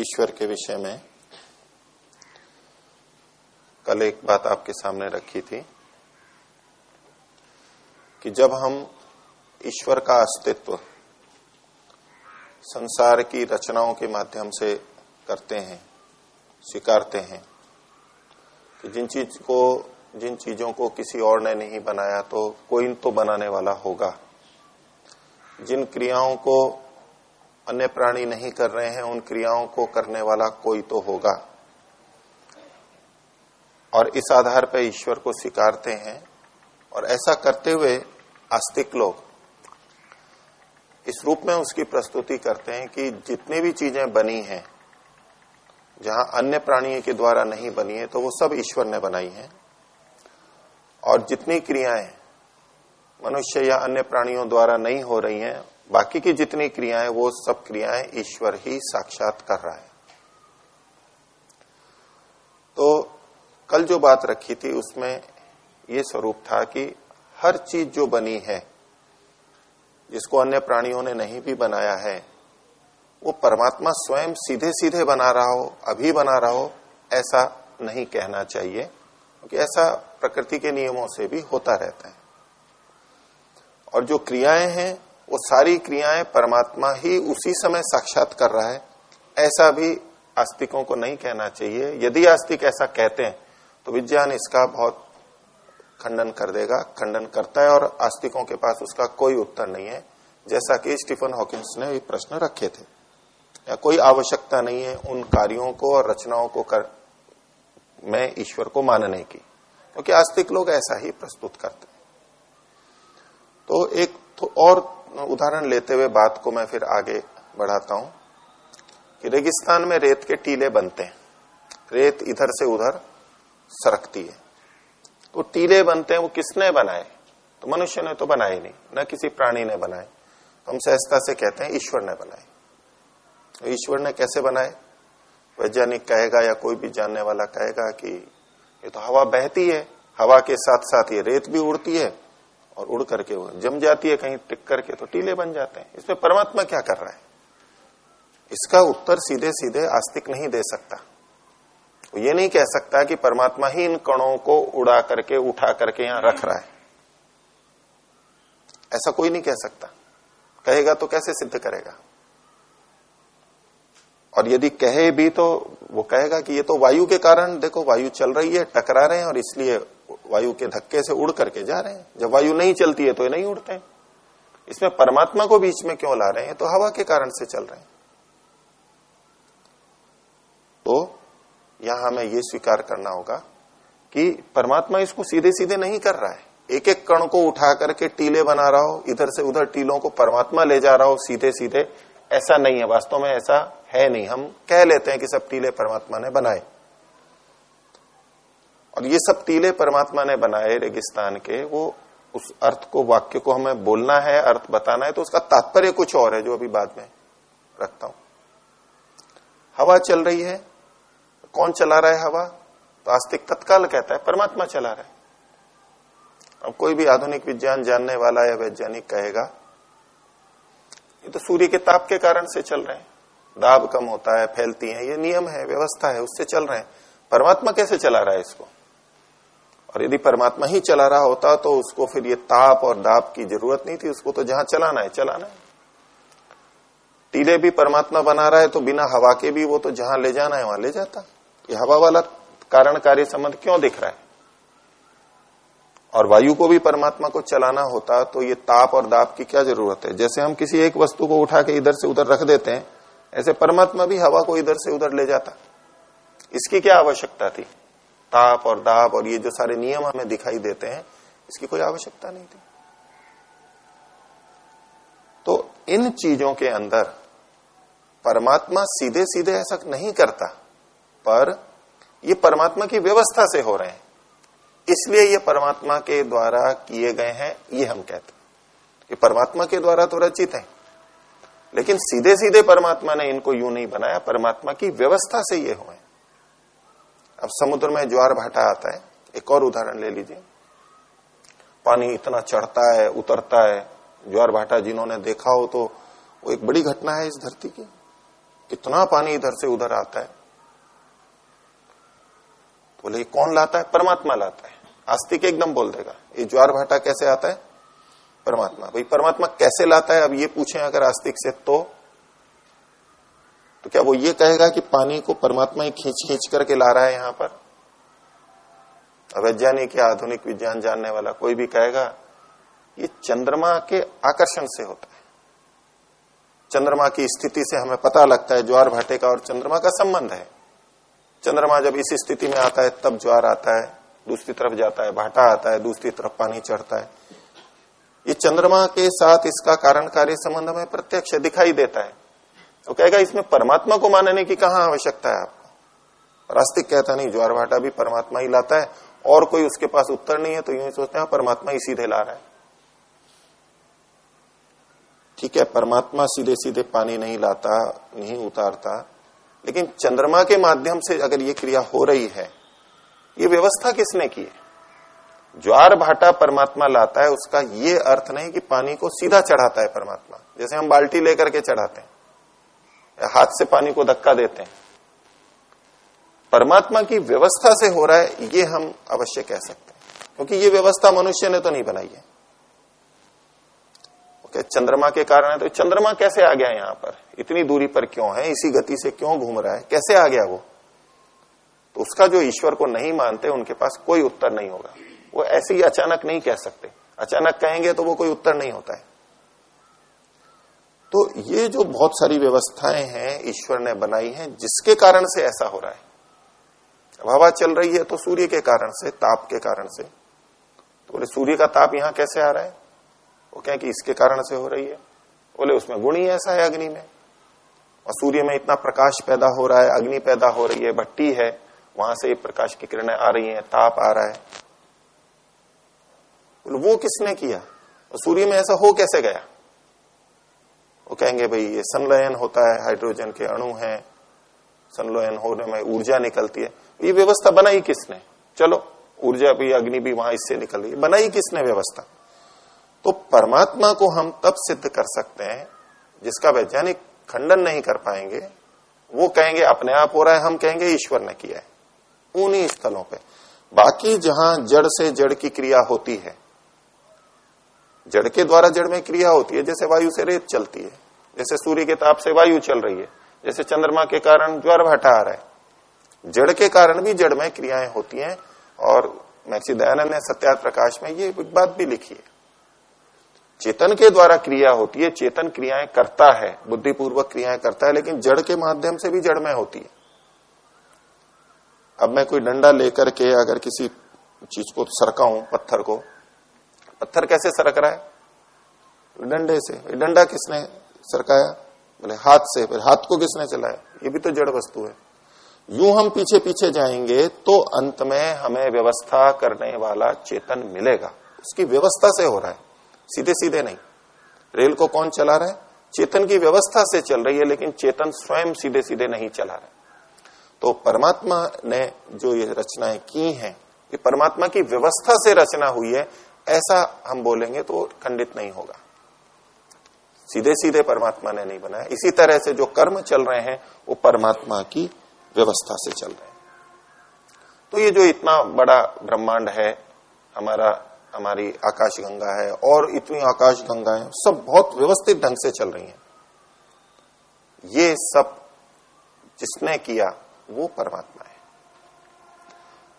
ईश्वर के विषय में कल एक बात आपके सामने रखी थी कि जब हम ईश्वर का अस्तित्व संसार की रचनाओं के माध्यम से करते हैं, स्वीकारते हैं, कि जिन चीज़ को, जिन चीज़ों को किसी और ने नहीं बनाया तो कोई तो बनाने वाला होगा। जिन क्रियाओं को अन्य प्राणी नहीं कर रहे हैं, उन क्रियाओं को करने वाला कोई तो होगा। और इस आधार पर ईश्वर को स्वीकारते हैं। और ऐसा करते हुए आस्तिक लोग इस रूप में उसकी प्रस्तुति करते हैं कि जितनी भी चीज़ें बनी हैं, जहाँ अन्य प्राणियों के द्वारा नहीं बनी है तो वो सब ईश्वर ने बनाई है। और जितनी क्रियाएँ मनुष्य या अन्य प्राणियों द्वारा नहीं हो रही हैं बाकी की जितनी क्रियाएँ, वो सब क्रियाएँ ईश्वर ही साक्षात कर रहा है। तो कल जो बात रखी थी, उसमें ये स्वरूप था कि हर चीज़ जो बनी है, जिसको अन्य प्राणियों ने नहीं भी बनाया है, वो परमात्मा स्वयं सीधे सीधे बना रहा हो, अभी बना रहा हो, ऐसा नहीं कहना चाहिए, क्योंकि ऐसा प्रकृति के नियमों से भी होता रहता है। और जो क्रियाएँ हैं वो सारी क्रियाएँ परमात्मा ही उसी समय साक्षात कर रहा है। ऐसा भी आस्तिकों को नहीं कहना चाहिए। यदि आस्तिक ऐसा कहते हैं तो विज्ञान इसका बहुत खंडन कर देगा, खंडन करता है और आस्तिकों के पास उसका कोई उत्तर नहीं है। जैसा कि स्टीफन हॉकिंस ने भी प्रश्न रखे थे। या कोई आवश्यकता नहीं है उन कार्यों को और रचनाओं को कर, मैं ईश्वर को मानने की। क्योंकि आस्तिक लोग ऐसा ही प्रस्तुत करते हैं। तो एक तो और उदाहरण लेते हुए बात को मैं फिर आगे बढ़ाता हूँ कि रेगिस्तान में रेत के टीले बनते हैं। रेत इधर से उधर सरकती है। तो टीले बनते हैं, वो किसने बनाए? तो मनुष्य ने तो बनाए नहीं, न किसी प्राणी ने बनाए। हम सहजता से कहते हैं, ईश्वर ने बनाए। तो ईश्वर ने कैसे बनाए? वैज्ञानिक कहेगा या कोई भी जानने वाला कहेगा कि ये तो हवा बहती है, हवा के साथ साथ ये रेत भी उड़ती है और उड़ करके जम जाती है कहीं टिक करके तो टीले बन जाते हैं। इसमें परमात्मा क्या कर रहा है? इसका उत्तर सीधे सीधे आस्तिक नहीं दे सकता। वो ये नहीं कह सकता कि परमात्मा ही इन कणों को उड़ा करके, उठा करके यहाँ रख रहा है। ऐसा कोई नहीं कह सकता। कहेगा तो कैसे सिद्ध करेगा? और यदि कहे भी तो वो कहेगा कि ये तो वायु के कारण, देखो वायु चल रही है, टकरा रहे हैं और इसलिए वायु के धक्के से उड़ करके जा रहे हैं। जब वायु नहीं चलती है तो ये नहीं उड़ते हैं। इसमें परमात्मा को बीच में क्यों ला रहे हैं? तो हवा के कारण से चल रहे हैं। तो यहाँ हमें ये स्वीकार करना होगा कि परमात्मा इसको सीधे सीधे नहीं कर रहा है। एक एक कण को उठा करके टीले बना रहा हो, इधर से उधर टीलों को परमात्मा ले जा रहा हो सीधे सीधे ऐसा नहीं है। वास्तव में ऐसा है नहीं। हम कह लेते हैं कि सब टीले परमात्मा ने बनाए। और ये सब टीले परमात्मा ने बनाए रेगिस्तान के, वो उस अर्थ को, वाक्य को हमें बोलना है, अर्थ बताना है तो उसका तात्पर्य कुछ और है जो अभी बाद में रखता हूँ। हवा चल रही है। कौन चला रहा है हवा? तो आस्तिक तत्काल कहता है, परमात्मा चला रहा है। अब कोई भी आधुनिक विज्ञान जानने वाला या वैज्ञानिक कहेगा, ये तो सूर्य के ताप के कारण से चल रहे हैं। दाब कम होता है, फैलती है, ये नियम है, व्यवस्था है, उससे चल रहे हैं। परमात्मा कैसे चला रहा है इसको? और यदि परमात्मा ही चला रहा होता तो उसको फिर ये ताप और दाप की ज़रूरत नहीं थी, उसको तो जहाँ चलाना है चलाना है। टीले भी परमात्मा बना रहा है तो बिना हवा के भी वो तो जहाँ ले जाना है, वहाँ ले जाता। ये हवा वाला कारण कार्य संबंध क्यों दिख रहा है? और वायु को भी परमात्मा को चलाना होता तो ये ताप और दाप की क्या ज़रूरत है? जैसे हम किसी एक वस्तु को उठा के इधर से उधर रख देते हैं, ऐसे परमात्मा भी हवा को इधर से उधर ले जाता। इसकी क्या आवश्यकता थी? ताप और दाप और ये जो सारे नियम हमें दिखाई देते हैं, इसकी कोई आवश्यकता नहीं थी। तो इन चीज़ों के अंदर परमात्मा सीधे सीधे ऐसा नहीं करता, पर ये परमात्मा की व्यवस्था से हो रहे हैं। इसलिए ये परमात्मा के द्वारा किए गए हैं, ये हम कहते हैं। ये परमात्मा के द्वारा तो रचित है, लेकिन सीधे सीधे परमात्मा ने इनको यूँ नहीं बनाया, परमात्मा की व्यवस्था से ये हुए अब समुद्र में ज्वार भाटा आता है। एक और उदाहरण ले लीजिए। पानी इतना चढ़ता है, उतरता है। ज्वार भाटा जिन्होंने देखा हो तो वो एक बड़ी घटना है इस धरती की। इतना पानी इधर से उधर आता है। बोले तो कौन लाता है? परमात्मा लाता है। आस्तिक एकदम बोल देगा, ये ज्वार भाटा कैसे आता है? परमात्मा, भाई, परमात्मा कैसे लाता है? अब ये पूछे अगर आस्तिक से तो तो क्या वो ये कहेगा कि पानी को परमात्मा ही खींच खींच करके ला रहा है यहाँ पर? वैज्ञानिक या आधुनिक विज्ञान जानने वाला कोई भी कहेगा, ये चंद्रमा के आकर्षण से होता है। चंद्रमा की स्थिति से हमें पता लगता है ज्वार भाटे का और चंद्रमा का संबंध है। चंद्रमा जब इस स्थिति में आता है, तब ज्वार आता है, दूसरी तरफ़ जाता है, भाटा आता है, दूसरी तरफ़ पानी चढ़ता है। ये चंद्रमा के साथ इसका कारण कार्य संबंध हमें प्रत्यक्ष दिखाई देता है। तो कहेगा इसमें परमात्मा को मानने की कहा आवश्यकता है आपको? रास्तिक कहता नहीं ज्वार भाटा भी परमात्मा ही लाता है और कोई उसके पास उत्तर नहीं है तो यूँ ही सोचते हैं हाँ, परमात्मा ही सीधे ला रहा है। ठीक है परमात्मा सीधे सीधे पानी नहीं लाता नहीं उतारता लेकिन चंद्रमा के माध्यम से अगर ये क्रिया हो रही है ये व्यवस्था किसने की है? ज्वार भाटा परमात्मा लाता है उसका ये अर्थ नहीं कि पानी को सीधा चढ़ाता है परमात्मा जैसे हम बाल्टी लेकर के चढ़ाते हैं। हाथ से पानी को धक्का देते हैं। परमात्मा की व्यवस्था से हो रहा है, ये हम अवश्य कह सकते हैं। क्योंकि ये व्यवस्था मनुष्य ने तो नहीं बनाई है। ओके, चंद्रमा के कारण है तो चंद्रमा कैसे आ गया यहाँ पर? इतनी दूरी पर क्यों है? इसी गति से क्यों घूम रहा है? कैसे आ गया वो? तो उसका जो ईश्वर को नहीं मानते, उनके पास कोई उत्तर नहीं होगा। वो ऐसे ही अचानक नहीं कह सकते। अचानक कहेंगे तो वो कोई उत्तर नहीं होता है। तो ये जो बहुत सारी व्यवस्थाएँ हैं, ईश्वर ने बनाई हैं, जिसके कारण से ऐसा हो रहा है। हवा चल रही है तो सूर्य के कारण से, ताप के कारण से। तो बोले, सूर्य का ताप यहाँ कैसे आ रहा है? वो क्या कि इसके कारण से हो रही है। बोले, उसमें गुण ही ऐसा है अग्नि में। और सूर्य में इतना प्रकाश पैदा हो रहा है, अग्नि पैदा हो रही है, भट्टी है, वहाँ से प्रकाश की किरणें आ रही हैं, ताप आ रहा है। वो किसने किया? सूर्य में ऐसा हो कैसे गया? वो कहेंगे, भाई, ये संलयन होता है, हाइड्रोजन के अणु हैं, संलयन होने में ऊर्जा निकलती है। ये व्यवस्था बनाई किसने? चलो, ऊर्जा भी, अग्नि भी वहाँ इससे निकल रही बनाई किसने व्यवस्था? तो परमात्मा को हम तब सिद्ध कर सकते हैं, जिसका वैज्ञानिक खंडन नहीं कर पाएँगे। वो कहेंगे, अपने आप हो रहा है। हम कहेंगे, ईश्वर ने किया है। उन्हीं स्थलों पे। बाकी जहाँ जड़ से जड़ की क्रिया होती है जड़ के द्वारा जड़ में क्रिया होती है, जैसे वायु से रेत चलती है, जैसे सूर्य के ताप से वायु चल रही है, जैसे चंद्रमा के कारण ज्वार भाटा आ रहा है। जड़ के कारण भी जड़ में क्रियाएँ होती हैं, और मैक्सी दयानंद ने सत्या प्रकाश में ये बात भी लिखी है। चेतन के द्वारा क्रिया होती है, चेतन क्रियाएँ करता है, बुद्धिपूर्वक क्रियाएँ करता है, लेकिन जड़ के माध्यम से भी जड़ में होती है। अब मैं कोई डंडा लेकर के अगर किसी चीज़ को सरकाऊं, पत्थर को, पत्थर कैसे सरक रहा है? डंडे से डंडा किसने सरकाया? बोले, हाथ से, फिर हाथ को किसने चलाया? ये भी तो जड़ वस्तु है। यूँ हम पीछे पीछे जाएँगे तो अंत में हमें व्यवस्था करने वाला चेतन मिलेगा। उसकी व्यवस्था से हो रहा है सीधे सीधे नहीं। रेल को कौन चला रहा है? चेतन की व्यवस्था से चल रही है, लेकिन चेतन स्वयं सीधे सीधे नहीं चला रहा तो परमात्मा ने जो ये रचनाएँ की हैं, ये परमात्मा की व्यवस्था से रचना हुई है, ऐसा हम बोलेंगे तो खंडित नहीं होगा। सीधे सीधे परमात्मा ने नहीं बनाया। इसी तरह से जो कर्म चल रहे हैं, वो परमात्मा की व्यवस्था से चल रहे हैं। तो ये जो इतना बड़ा ब्रह्मांड है, हमारा, हमारी आकाश गंगा है, और इतनी आकाश गंगाएँ सब बहुत व्यवस्थित ढंग से चल रही हैं। ये सब जिसने किया, वो परमात्मा है।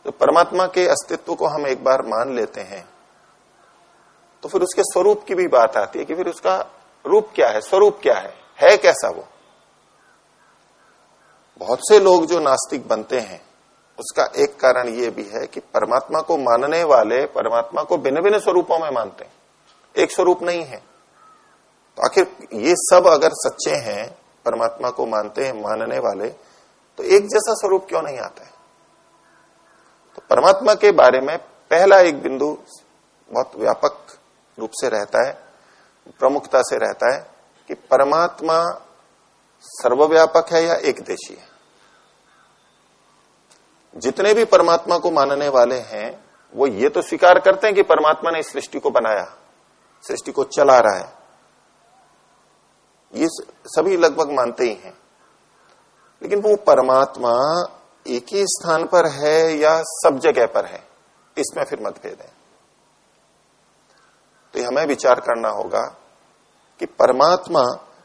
तो परमात्मा के अस्तित्व को हम एक बार मान लेते हैं तो फिर उसके स्वरूप की भी बात आती है कि फिर उसका रूप क्या है, स्वरूप क्या है है कैसा वो? बहुत से लोग जो नास्तिक बनते हैं, उसका एक कारण यह भी है कि परमात्मा को मानने वाले, परमात्मा को भिन्न भिन्न स्वरूपों में मानते हैं। एक स्वरूप नहीं है। तो आखिर ये सब अगर सच्चे हैं, परमात्मा को मानते हैं, मानने वाले तो एक जैसा स्वरूप क्यों नहीं आता है? तो परमात्मा के बारे में पहला एक बिंदु बहुत व्यापक रूप से रहता है प्रमुखता से रहता है कि परमात्मा सर्वव्यापक है या एक देशी है। जितने भी परमात्मा को मानने वाले हैं, वो ये तो स्वीकार करते हैं कि परमात्मा ने इस सृष्टि को बनाया, सृष्टि को चला रहा है। ये सभी लगभग मानते ही हैं। लेकिन वो परमात्मा एक ही स्थान पर है या सब जगह पर है, इसमें फिर मतभेद है। तो हमें विचार करना होगा कि परमात्मा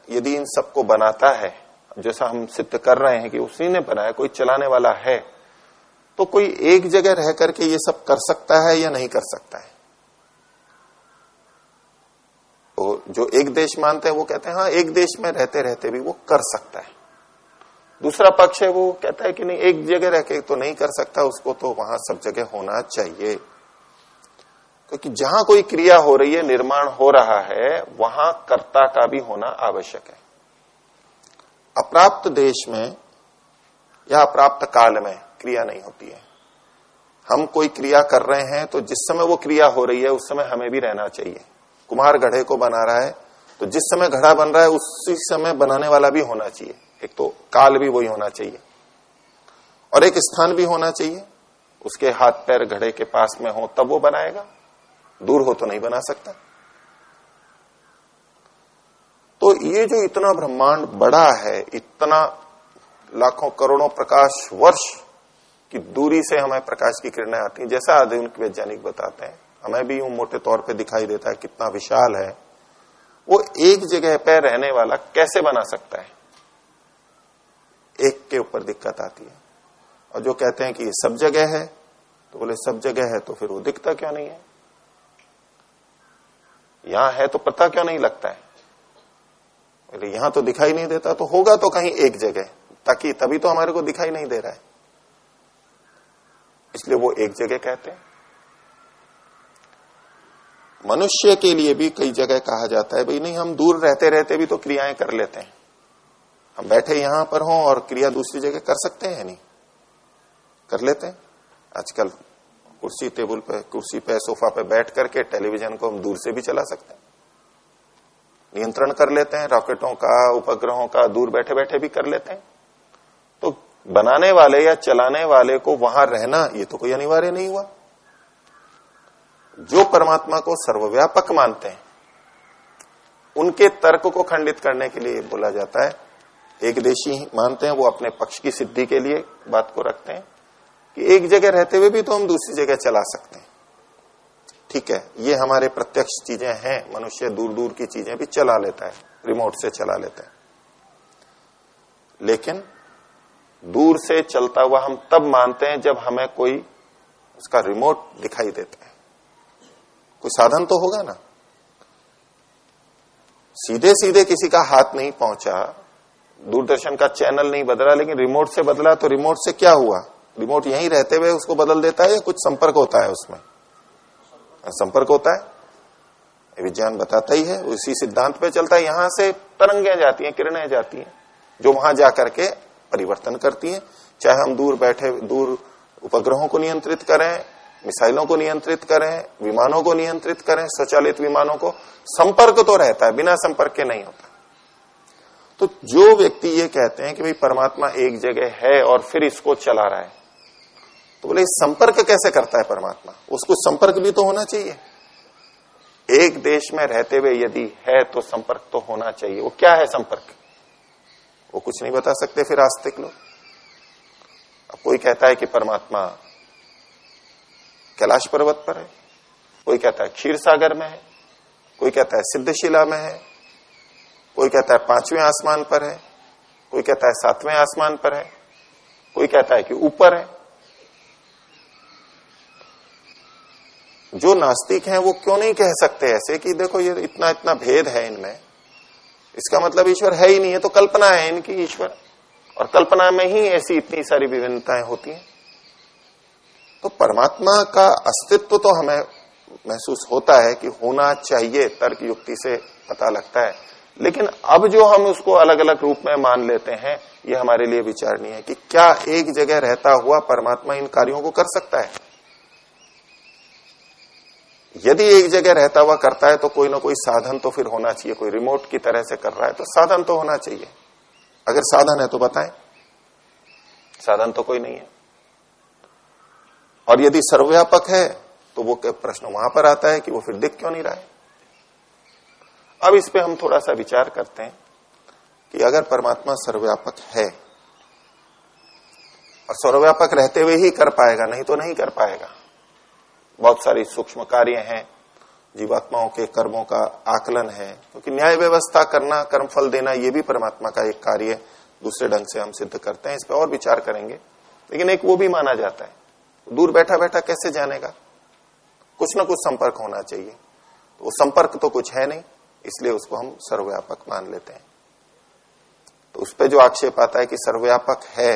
यदि इन सबको बनाता है, जैसा हम सिद्ध कर रहे हैं कि उसी ने बनाया, कोई चलाने वाला है तो कोई एक जगह रह करके ये सब कर सकता है या नहीं कर सकता है? तो जो एक देश मानते हैं, वो कहते हैं हाँ एक देश में रहते रहते भी वो कर सकता है। दूसरा पक्ष है, वो कहता है कि नहीं, एक जगह रह के तो नहीं कर सकता, उसको तो वहाँ सब जगह होना चाहिए। क्योंकि जहाँ कोई क्रिया हो रही है, निर्माण हो रहा है, वहाँ कर्ता का भी होना आवश्यक है। अप्राप्त देश में या अप्राप्त काल में क्रिया नहीं होती है। हम कोई क्रिया कर रहे हैं तो जिस समय वो क्रिया हो रही है, उस समय हमें भी रहना चाहिए। कुम्हार घड़े को बना रहा है तो जिस समय घड़ा बन रहा है, उसी समय बनाने वाला भी होना चाहिए। एक तो काल भी वही होना चाहिए। और एक स्थान भी होना चाहिए। उसके हाथ पैर घड़े के पास में हो, तब वो बनाएगा। दूर हो तो नहीं बना सकता। तो ये जो इतना ब्रह्मांड बड़ा है, इतना लाखों करोड़ों प्रकाश वर्ष की दूरी से हमें प्रकाश की किरणें आती हैं। जैसा आधुनिक वैज्ञानिक बताते हैं, हमें भी यूँ मोटे तौर पे दिखाई देता है कितना विशाल है। वो एक जगह पर रहने वाला कैसे बना सकता है? एक के ऊपर दिक्कत आती है। और जो कहते हैं कि ये सब जगह है तो बोले, सब जगह है तो फिर वो दिखता क्यों नहीं है? यहाँ है तो पता क्यों नहीं लगता है? बोले यहाँ तो दिखाई नहीं देता तो होगा तो कहीं एक जगह, ताकि तभी तो हमारे को दिखाई नहीं दे रहा है। इसलिए वो एक जगह कहते हैं। मनुष्य के लिए भी कई जगह कहा जाता है, भाई, नहीं, हम दूर रहते रहते भी तो क्रियाएँ कर लेते हैं। हम बैठे यहाँ पर हों और क्रिया दूसरी जगह कर सकते हैं नहीं? कर लेते हैं। आजकल कुर्सी टेबल पे, कुर्सी पे, सोफा पे बैठ करके टेलीविज़न को हम दूर से भी चला सकते हैं। नियंत्रण कर लेते हैं, रॉकेटों का, उपग्रहों का, दूर बैठे बैठे भी कर लेते हैं। तो बनाने वाले या चलाने वाले को वहाँ रहना, ये तो कोई अनिवार्य नहीं हुआ। जो परमात्मा को सर्वव्यापक मानते हैं, उनके तर्क को खंडित करने के लिए बोला जाता है, एक देशी मानते हैं, वो अपने पक्ष की सिद्धि के लिए बात को रखते हैं। कि एक जगह रहते हुए भी तो हम दूसरी जगह चला सकते हैं। ठीक है, ये हमारे प्रत्यक्ष चीज़ें हैं, मनुष्य दूर दूर की चीज़ें भी चला लेता है, रिमोट से चला लेता है। लेकिन दूर से चलता हुआ हम तब मानते हैं जब हमें कोई उसका रिमोट दिखाई देता है। कोई साधन तो होगा ना? सीधे सीधे किसी का हाथ नहीं पहुँचा, दूरदर्शन का चैनल नहीं बदला, लेकिन रिमोट से बदला तो रिमोट से क्या हुआ? रिमोट यहीं रहते हुए उसको बदल देता है या कुछ संपर्क होता है उसमें? संपर्क होता है? विज्ञान बताता ही है, उसी सिद्धांत पे चलता है। यहाँ से तरंगे जाती हैं, किरणें जाती हैं, जो वहाँ जाकर के परिवर्तन करती हैं। चाहे हम दूर बैठे, दूर उपग्रहों को नियंत्रित करें, मिसाइलों को नियंत्रित करें, विमानों को नियंत्रित करें, स्वचालित विमानों को, संपर्क तो रहता है, बिना संपर्क के नहीं होता। तो जो व्यक्ति ये कहते हैं कि भाई परमात्मा एक जगह है और फिर इसको चला रहा है तो बोले संपर्क कैसे करता है परमात्मा? उसको संपर्क भी तो होना चाहिए। एक देश में रहते हुए यदि है तो संपर्क तो होना चाहिए। वो क्या है संपर्क? वो कुछ नहीं बता सकते फिर आस्तिक लोग। अब कोई कहता है कि परमात्मा कैलाश पर्वत पर है, कोई कहता है क्षीर सागर में है, कोई कहता है सिद्धशिला में है, कोई कहता है पाँचवें आसमान पर है, कोई कहता है सातवें आसमान पर है, कोई कहता है कि ऊपर है। जो नास्तिक हैं, वो क्यों नहीं कह सकते ऐसे कि देखो ये इतना इतना भेद है इनमें? इसका मतलब ईश्वर है ही नहीं है तो कल्पना है इनकी ईश्वर। और कल्पना में ही ऐसी इतनी सारी विभिन्नताएँ होती हैं। तो परमात्मा का अस्तित्व तो हमें महसूस होता है कि होना चाहिए, तर्क युक्ति से पता लगता है। लेकिन अब जो हम उसको अलग अलग रूप में मान लेते हैं, ये हमारे लिए विचारणीय है कि क्या एक जगह रहता हुआ परमात्मा इन कार्यों को कर सकता है? यदि एक जगह रहता हुआ करता है तो कोई ना कोई साधन तो फिर होना चाहिए। कोई रिमोट की तरह से कर रहा है तो साधन तो होना चाहिए। अगर साधन है तो बताएँ। साधन तो कोई नहीं है। और यदि सर्वव्यापक है तो वो प्रश्न वहाँ पर आता है कि वो फिर दिख क्यों नहीं रहा है? अब इस पे हम थोड़ा सा विचार करते हैं कि अगर परमात्मा सर्वव्यापक है, और सर्वव्यापक रहते हुए ही कर पाएगा, नहीं तो नहीं कर पाएगा। बहुत सारी सूक्ष्म कार्य हैं, जीवात्माओं के कर्मों का आकलन है, क्योंकि न्याय व्यवस्था करना, कर्म फल देना, ये भी परमात्मा का एक कार्य दूसरे ढंग से हम सिद्ध करते हैं, इस पर और विचार करेंगे। लेकिन एक वो भी माना जाता है, दूर बैठा बैठा कैसे जानेगा? कुछ ना कुछ संपर्क होना चाहिए। तो वो संपर्क तो कुछ है नहीं, इसलिए उसको हम सर्वव्यापक मान लेते हैं। तो उस पर जो आक्षेप आता है कि सर्वव्यापक है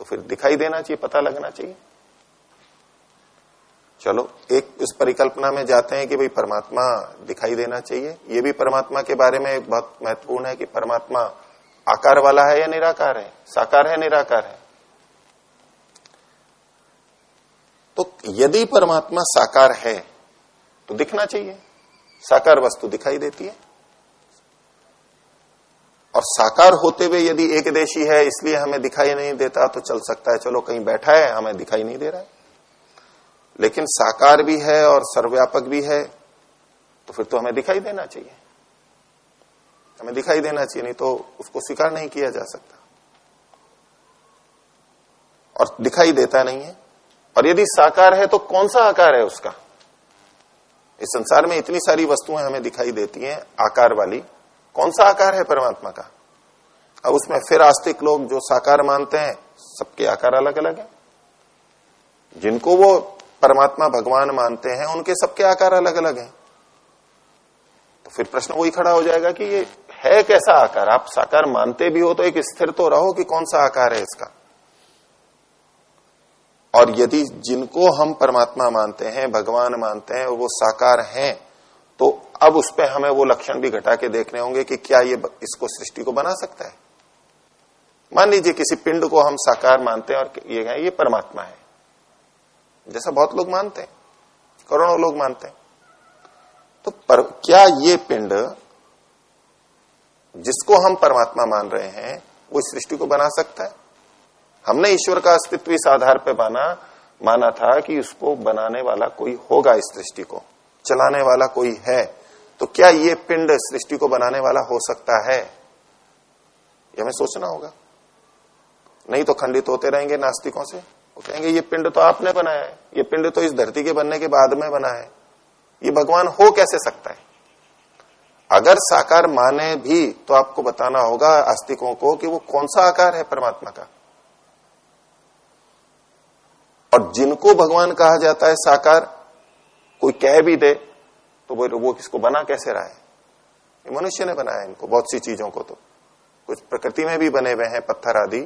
तो फिर दिखाई देना चाहिए, पता लगना चाहिए। चलो, एक इस परिकल्पना में जाते हैं कि भाई परमात्मा दिखाई देना चाहिए। ये भी परमात्मा के बारे में बहुत महत्वपूर्ण है कि परमात्मा आकार वाला है या निराकार है? साकार है, निराकार है? तो यदि परमात्मा साकार है तो दिखना चाहिए। साकार वस्तु दिखाई देती है। और साकार होते हुए यदि एक देशी है, इसलिए हमें दिखाई नहीं देता तो चल सकता है, चलो कहीं बैठा है, हमें दिखाई नहीं दे रहा है। लेकिन साकार भी है और सर्वव्यापक भी है तो फिर तो हमें दिखाई देना चाहिए। हमें दिखाई देना चाहिए, नहीं तो उसको स्वीकार नहीं किया जा सकता। और दिखाई देता नहीं है। और यदि साकार है तो कौन सा आकार है उसका? इस संसार में इतनी सारी वस्तुएँ हमें दिखाई देती हैं, आकार वाली। कौन सा आकार है परमात्मा का? अब उसमें फिर आस्तिक लोग जो साकार मानते हैं, सबके आकार अलग अलग है। जिनको वो परमात्मा भगवान मानते हैं, उनके सबके आकार अलग अलग हैं। तो फिर प्रश्न वही खड़ा हो जाएगा कि ये है कैसा आकार? आप साकार मानते भी हो तो एक स्थिर तो रहो कि कौन सा आकार है इसका। और यदि जिनको हम परमात्मा मानते हैं, भगवान मानते हैं, वो साकार हैं तो अब उस पर हमें वो लक्षण भी घटा के देखने होंगे कि क्या ये इसको सृष्टि को बना सकता है। मान लीजिए किसी पिंड को हम साकार मानते हैं और ये है, ये परमात्मा है। जैसा बहुत लोग मानते हैं करोड़ों लोग मानते हैं। तो पर, क्या ये पिंड जिसको हम परमात्मा मान रहे हैं वो इस सृष्टि को बना सकता है? हमने ईश्वर का अस्तित्व इस आधार पर माना माना था कि उसको बनाने वाला कोई होगा इस सृष्टि को चलाने वाला कोई है। तो क्या ये पिंड सृष्टि को बनाने वाला हो सकता है? ये हमें सोचना होगा। नहीं तो खंडित होते रहेंगे नास्तिकों से। वो कहेंगे, ये पिंड तो आपने बनाया है। ये पिंड तो इस धरती के बनने के बाद में बना है। ये भगवान हो कैसे सकता है? अगर साकार माने भी तो आपको बताना होगा आस्तिकों को कि वो कौन सा आकार है परमात्मा का। और जिनको भगवान कहा जाता है साकार, कोई कह भी दे तो वो वो किसको बना कैसे रहा है? मनुष्य ने बनाया इनको, बहुत सी चीज़ों को तो। कुछ प्रकृति में भी बने हुए हैं, पत्थर आदि।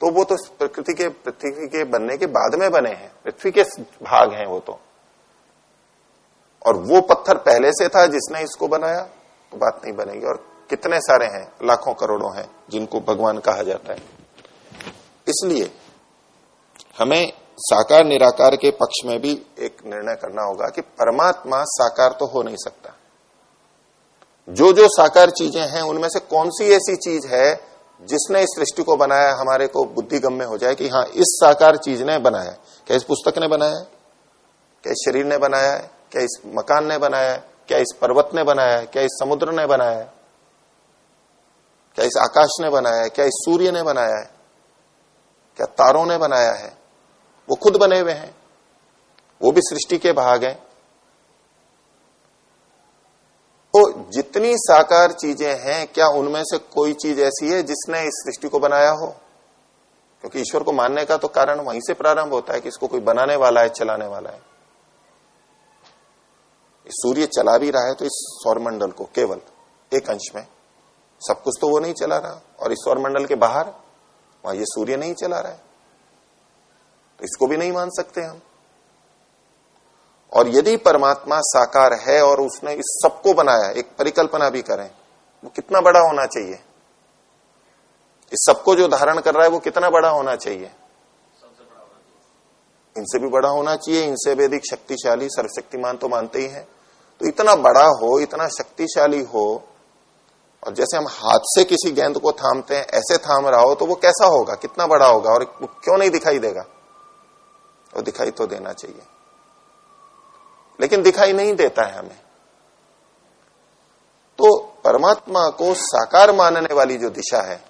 तो वो तो प्रकृति के, पृथ्वी के बनने के बाद में बने हैं। पृथ्वी के भाग हैं वो तो। और वो पत्थर पहले से था जिसने इसको बनाया तो बात नहीं बनेगी। और कितने सारे हैं, लाखों करोड़ों हैं, जिनको भगवान कहा जाता है। इसलिए हमें साकार निराकार के पक्ष में भी एक निर्णय करना होगा कि परमात्मा साकार तो हो नहीं सकता। जो जो साकार चीज़ें हैं, उनमें से कौन सी ऐसी चीज़ है जिसने इस सृष्टि को बनाया, हमारे को बुद्धिगम में हो जाए कि हाँ इस साकार चीज़ ने बनाया क्या इस पुस्तक ने बनाया क्या इस शरीर ने बनाया है? क्या इस मकान ने बनाया है? क्या इस पर्वत ने बनाया है? क्या इस समुद्र ने बनाया है? क्या इस आकाश ने बनाया है? क्या इस सूर्य ने बनाया है? क्या तारों ने बनाया है? वो खुद बने हुए हैं। वो भी सृष्टि के भाग हैं। तो जितनी साकार चीज़ें हैं, क्या उनमें से कोई चीज़ ऐसी है जिसने इस सृष्टि को बनाया हो? क्योंकि ईश्वर को मानने का तो कारण वहीं से प्रारंभ होता है कि इसको कोई बनाने वाला है, चलाने वाला है। सूर्य चला भी रहा है तो इस सौरमंडल को केवल एक अंश में। सब कुछ तो वो नहीं चला रहा। और इस सौरमंडल के बाहर वहाँ ये सूर्य नहीं चला रहा है। तो इसको भी नहीं मान सकते हम। और यदि परमात्मा साकार है और उसने इस सबको बनाया, एक परिकल्पना भी करें, वो कितना बड़ा होना चाहिए? इस सबको जो धारण कर रहा है, वो कितना बड़ा होना चाहिए? इनसे भी बड़ा होना चाहिए, इनसे भी अधिक शक्तिशाली, सर्वशक्तिमान तो मानते ही हैं। तो इतना बड़ा हो, इतना शक्तिशाली हो, और जैसे हम हाथ से किसी गेंद को थामते हैं, ऐसे थाम रहा हो तो वो कैसा होगा? कितना बड़ा होगा? और क्यों नहीं दिखाई देगा? वो दिखाई तो देना चाहिए। लेकिन दिखाई नहीं देता है हमें। तो परमात्मा को साकार मानने वाली जो दिशा है,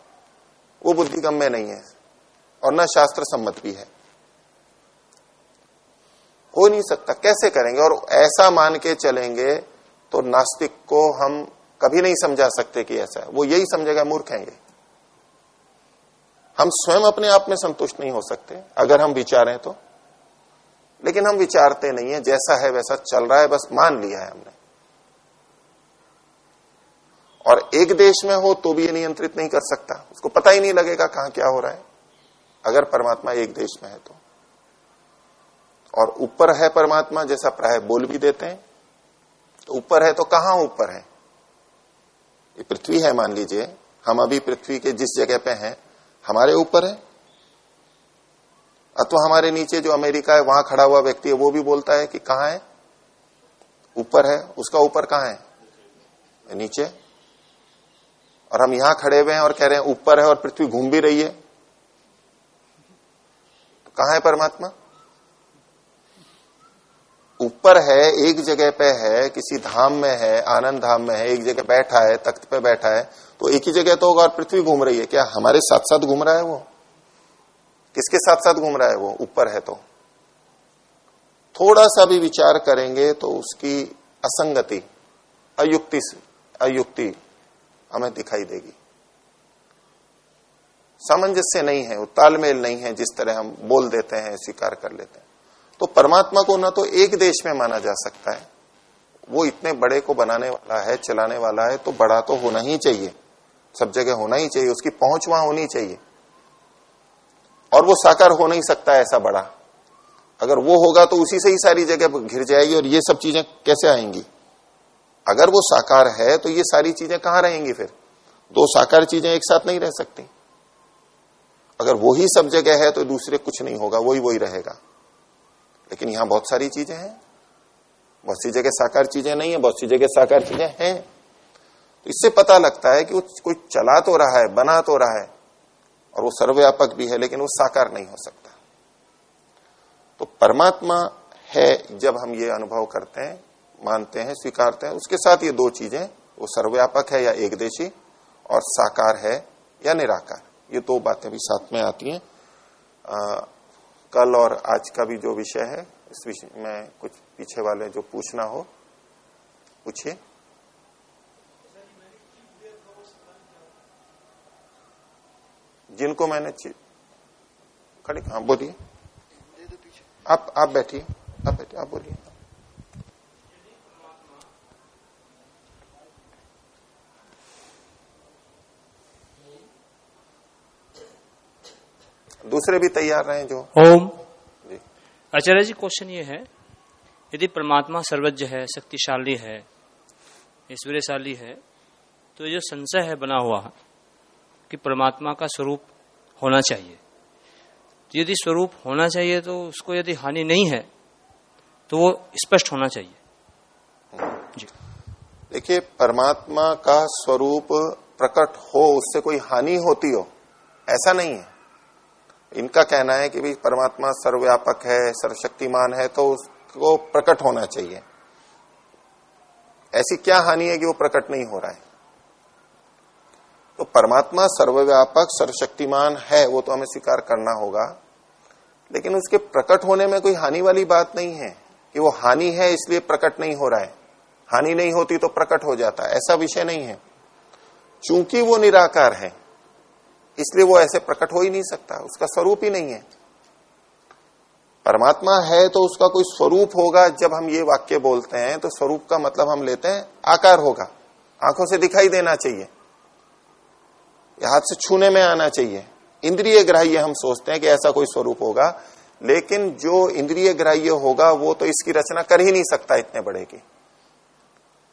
वो बुद्धिगम में नहीं है और न शास्त्र सम्मत भी है। हो नहीं सकता, कैसे करेंगे? और ऐसा मान के चलेंगे तो नास्तिक को हम कभी नहीं समझा सकते कि ऐसा है। वो यही समझेगा, मूर्ख हैं हम स्वयं अपने आप में संतुष्ट नहीं हो सकते, अगर हम विचारें तो। लेकिन हम विचारते नहीं है, जैसा है वैसा चल रहा है, बस मान लिया है हमने। और एक देश में हो तो भी ये नियंत्रित नहीं कर सकता। उसको पता ही नहीं लगेगा कहाँ क्या हो रहा है। अगर परमात्मा एक देश में है तो। और ऊपर है परमात्मा, जैसा प्राय बोल भी देते हैं तो ऊपर है तो कहाँ ऊपर है? ये पृथ्वी है, मान लीजिए। हम अभी पृथ्वी के जिस जगह पे हैं, हमारे ऊपर है। अथवा हमारे नीचे जो अमेरिका है, वहाँ खड़ा हुआ व्यक्ति है, वो भी बोलता है कि कहा है? ऊपर है। उसका ऊपर कहाँ है? नीचे। और हम यहाँ खड़े हुए हैं और कह रहे हैं, ऊपर है और पृथ्वी घूम भी रही है। तो कहा है परमात्मा? ऊपर है, एक जगह पे है, किसी धाम में है, आनंद धाम में है, एक जगह बैठा है, तख्त पे बैठा है तो एक ही जगह तो होगा और पृथ्वी घूम रही है। क्या हमारे साथ साथ घूम रहा है वो? किसके साथ साथ घूम रहा है वो? ऊपर है तो। थोड़ा सा भी विचार करेंगे तो उसकी असंगति, अयुक्ति अयुक्ति हमें दिखाई देगी। सामंजस्य नहीं है, वो तालमेल नहीं है, जिस तरह हम बोल देते हैं, स्वीकार कर लेते हैं। तो परमात्मा को ना तो एक देश में माना जा सकता है। वो इतने बड़े को बनाने वाला है, चलाने वाला है तो बड़ा तो होना ही चाहिए। सब जगह होना ही चाहिए, उसकी पहुँच वहाँ होनी चाहिए। और वो साकार हो नहीं सकता ऐसा बड़ा। अगर वो होगा तो उसी से ही सारी जगह घिर जाएगी और ये सब चीज़ें कैसे आएँगी? अगर वो साकार है तो ये सारी चीज़ें कहाँ रहेंगी फिर? दो साकार चीज़ें एक साथ नहीं रह सकती। अगर वही सब जगह है तो दूसरे कुछ नहीं होगा, वही वही रहेगा। लेकिन यहाँ बहुत सारी चीज़ें हैं। बहुत सी जगह साकार चीज़ें नहीं है, बहुत सी जगह साकार चीज़ें हैं। तो इससे पता लगता है कि वो कोई चला तो रहा है, बना तो रहा है। और वो सर्वव्यापक भी है, लेकिन वो साकार नहीं हो सकता। तो परमात्मा है जब हम ये अनुभव करते हैं, मानते हैं, स्वीकारते हैं, उसके साथ ये दो चीज़ें, वो सर्वव्यापक है या एकदेशी, और साकार है या निराकार। ये दो बातें भी साथ में आती हैं। कल और आज का भी जो विषय है, इस विषय में कुछ पीछे वाले जो पूछना हो, पूछिए। जिनको मैंने खड़ी हाँ बोलिए। आप आप बैठिए। आप बैठिए आप बोलिए। दूसरे भी तैयार रहे जो ओम। आचार्य जी क्वेश्चन ये है यदि परमात्मा सर्वज्ञ है शक्तिशाली है ऐश्वर्यशाली है तो ये जो संशय है बना हुआ कि परमात्मा का स्वरूप होना चाहिए। तो यदि स्वरूप होना चाहिए तो उसको यदि हानि नहीं है तो वो स्पष्ट होना चाहिए। जी। देखिए, परमात्मा का स्वरूप प्रकट हो, उससे कोई हानि होती हो, ऐसा नहीं है। इनका कहना है कि भी परमात्मा सर्वव्यापक है, सर्वशक्तिमान है तो उसको प्रकट होना चाहिए। ऐसी क्या हानि है कि वो प्रकट नहीं हो रहा है? तो परमात्मा सर्वव्यापक, सर्वशक्तिमान है, वो तो हमें स्वीकार करना होगा। लेकिन उसके प्रकट होने में कोई हानि वाली बात नहीं है कि वो हानि है इसलिए प्रकट नहीं हो रहा है। हानि नहीं होती तो प्रकट हो जाता है, ऐसा विषय नहीं है। चूँकि वो निराकार है, इसलिए वो ऐसे प्रकट हो ही नहीं सकता, उसका स्वरूप ही नहीं है। परमात्मा है तो उसका कोई स्वरूप होगा, जब हम ये वाक्य बोलते हैं तो स्वरूप का मतलब हम लेते हैं, आकार होगा। आँखों से दिखाई देना चाहिए। हाथ से छूने में आना चाहिए। इंद्रिय ग्राह्य हम सोचते हैं कि ऐसा कोई स्वरूप होगा, लेकिन जो इंद्रिय ग्राह्य होगा, वो तो इसकी रचना कर ही नहीं सकता इतने बड़े की।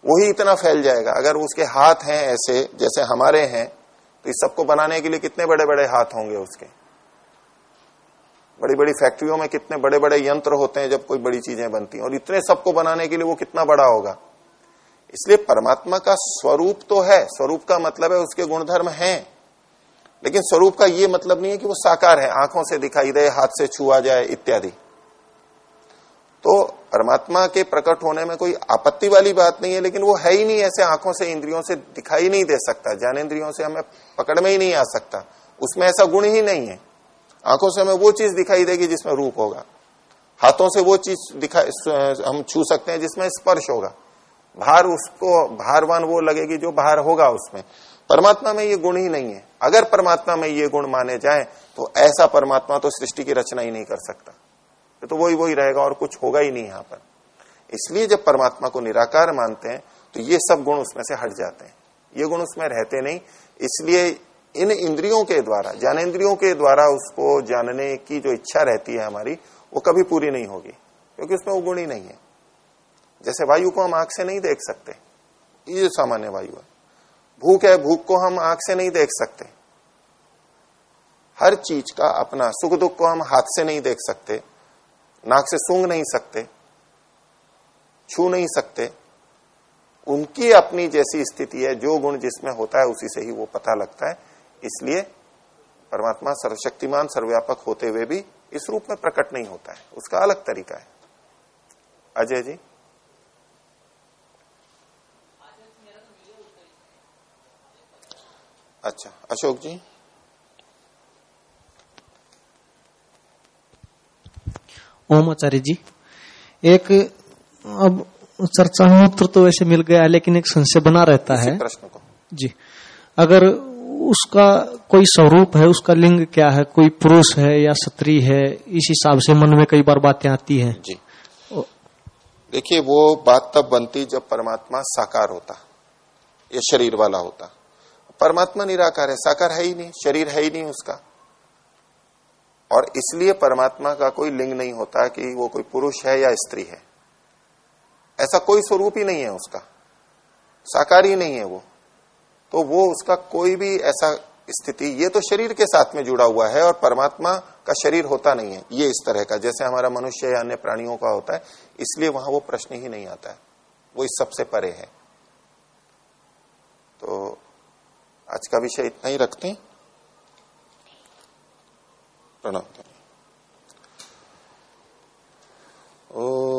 वही इतना फैल जाएगा। अगर उसके हाथ हैं ऐसे, जैसे हमारे हैं तो इस सबको बनाने के लिए कितने बड़े बड़े हाथ होंगे उसके? बड़ी बड़ी फैक्ट्रियों में कितने बड़े बड़े यंत्र होते हैं जब कोई बड़ी चीज़ें बनती हैं, और इतने सबको बनाने के लिए वो कितना बड़ा होगा? इसलिए परमात्मा का स्वरूप तो है। स्वरूप का मतलब है उसके गुणधर्म हैं। लेकिन स्वरूप का ये मतलब नहीं है कि वो साकार है, आँखों से दिखाई दे, हाथ से छुआ जाए, इत्यादि। तो परमात्मा के प्रकट होने में कोई आपत्ति वाली बात नहीं है, लेकिन वो है ही नहीं, ऐसे आँखों से, इंद्रियों से दिखाई नहीं दे सकता। ज्ञानेन्द्रियों से हमें पकड़ में ही नहीं आ सकता। उसमें ऐसा गुण ही नहीं है। आँखों से हमें वो चीज़ दिखाई देगी जिसमें रूप होगा। हाथों से वो चीज़ दिखा हम छू सकते हैं जिसमें स्पर्श होगा। भार उसको, भारवान वो लगेगी जो बाहर होगा उसमें। परमात्मा में ये गुण ही नहीं है। अगर परमात्मा में ये गुण माने जाए तो ऐसा परमात्मा तो सृष्टि की रचना ही नहीं कर सकता। तो वही वही रहेगा और कुछ होगा ही नहीं यहाँ पर। इसलिए जब परमात्मा को निराकार मानते हैं तो ये सब गुण उसमें से हट जाते हैं। ये गुण उसमें रहते नहीं। इसलिए इन इंद्रियों के द्वारा, ज्ञानेन्द्रियों के द्वारा उसको जानने की जो इच्छा रहती है हमारी, वो कभी पूरी नहीं होगी, क्योंकि उसमें वो गुण ही नहीं है। जैसे वायु को हम आँख से नहीं देख सकते। ये सामान्य वायु है। भूख है, भूख को हम आँख से नहीं देख सकते। हर चीज़ का अपना सुख दुख को हम हाथ से नहीं देख सकते, नाक से सूंघ नहीं सकते, छू नहीं सकते। उनकी अपनी जैसी स्थिति है, जो गुण जिसमें होता है, उसी से ही वो पता लगता है। इसलिए परमात्मा सर्वशक्तिमान, सर्वव्यापक होते हुए भी इस रूप में प्रकट नहीं होता है। उसका अलग तरीका है। अजय जी? अच्छा अशोक जी? ओम आचार्य जी एक अब चर्चा में उत्तर तो वैसे मिल गया लेकिन एक संशय बना रहता है। प्रश्न को। जी अगर उसका कोई स्वरूप है उसका लिंग क्या है कोई पुरुष है या स्त्री है इस हिसाब से मन में कई बार बातें आती हैं। जी। देखिए वो बात तब बनती जब परमात्मा साकार होता या शरीर वाला होता। परमात्मा निराकार है, साकार है ही नहीं, शरीर है ही नहीं उसका। और इसलिए परमात्मा का कोई लिंग नहीं होता कि वो कोई पुरुष है या स्त्री है। ऐसा कोई स्वरूप ही नहीं है उसका। साकार ही नहीं है वो। तो वो उसका कोई भी ऐसा स्थिति, ये तो शरीर के साथ में जुड़ा हुआ है और परमात्मा का शरीर होता नहीं है, ये इस तरह का। जैसे हमारा मनुष्य या अन्य प्राणियों का होता है, इसलिए वहाँ वो प्रश्न ही नहीं आता है। वो इस सबसे परे है। तो आज का विषय इतना ही रखते हैं। प्रणाम। ओ